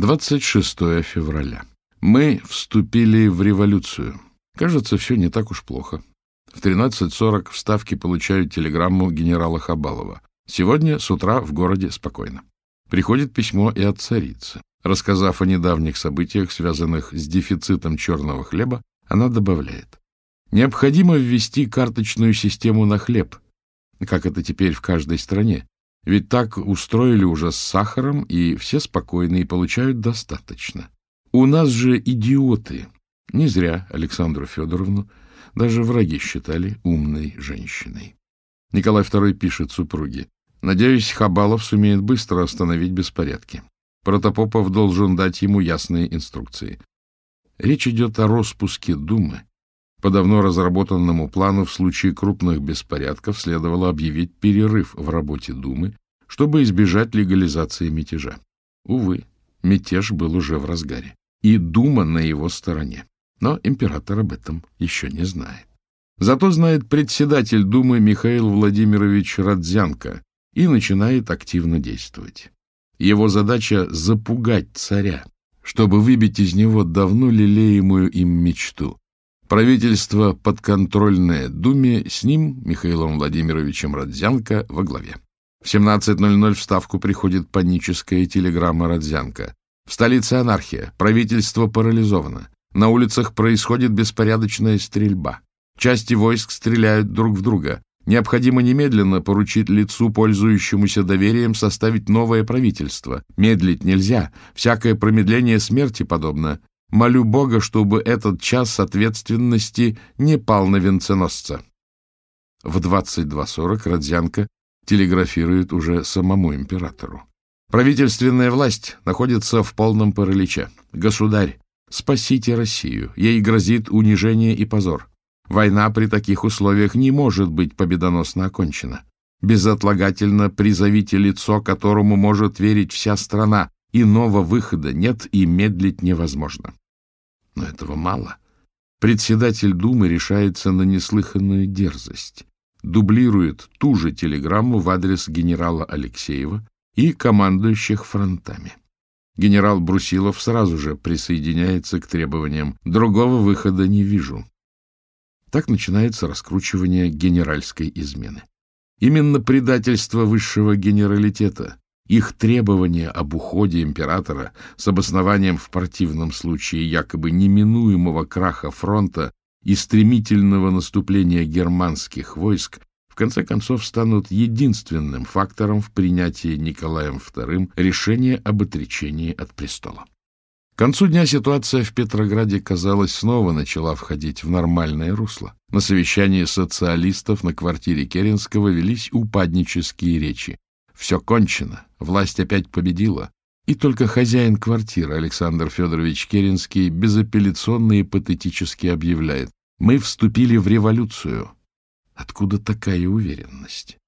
26 февраля. Мы вступили в революцию. Кажется, все не так уж плохо. В 13.40 в Ставке получают телеграмму генерала Хабалова. Сегодня с утра в городе спокойно. Приходит письмо и от царицы. Рассказав о недавних событиях, связанных с дефицитом черного хлеба, она добавляет. Необходимо ввести карточную систему на хлеб, как это теперь в каждой стране, ведь так устроили уже с сахаром, и все спокойные получают достаточно. У нас же идиоты. Не зря Александру Федоровну даже враги считали умной женщиной. Николай II пишет супруге. «Надеюсь, Хабалов сумеет быстро остановить беспорядки. Протопопов должен дать ему ясные инструкции. Речь идет о распуске Думы по давно разработанному плану в случае крупных беспорядков следовало объявить перерыв в работе Думы, чтобы избежать легализации мятежа. Увы, мятеж был уже в разгаре, и Дума на его стороне. Но император об этом еще не знает. Зато знает председатель Думы Михаил Владимирович Радзянко и начинает активно действовать. Его задача — запугать царя, чтобы выбить из него давно лелеемую им мечту Правительство подконтрольное Думе с ним, Михаилом Владимировичем Родзянко, во главе. В 17.00 в Ставку приходит паническая телеграмма Родзянко. В столице анархия, правительство парализовано. На улицах происходит беспорядочная стрельба. Части войск стреляют друг в друга. Необходимо немедленно поручить лицу, пользующемуся доверием, составить новое правительство. Медлить нельзя. Всякое промедление смерти подобно. Молю Бога, чтобы этот час ответственности не пал на венценосца. В 22.40 Радзянка телеграфирует уже самому императору. Правительственная власть находится в полном параличе. Государь, спасите Россию. Ей грозит унижение и позор. Война при таких условиях не может быть победоносно окончена. Безотлагательно призовите лицо, которому может верить вся страна. Иного выхода нет и медлить невозможно но этого мало. Председатель Думы решается на неслыханную дерзость. Дублирует ту же телеграмму в адрес генерала Алексеева и командующих фронтами. Генерал Брусилов сразу же присоединяется к требованиям «другого выхода не вижу». Так начинается раскручивание генеральской измены. Именно предательство высшего генералитета их требования об уходе императора с обоснованием в противном случае якобы неминуемого краха фронта и стремительного наступления германских войск в конце концов станут единственным фактором в принятии Николаем II решения об отречении от престола. К концу дня ситуация в Петрограде, казалось, снова начала входить в нормальное русло. На совещании социалистов на квартире Керенского велись упаднические речи. «Все кончено. Власть опять победила, и только хозяин квартиры Александр Федорович Керенский безапелляционно и патетически объявляет «Мы вступили в революцию». Откуда такая уверенность?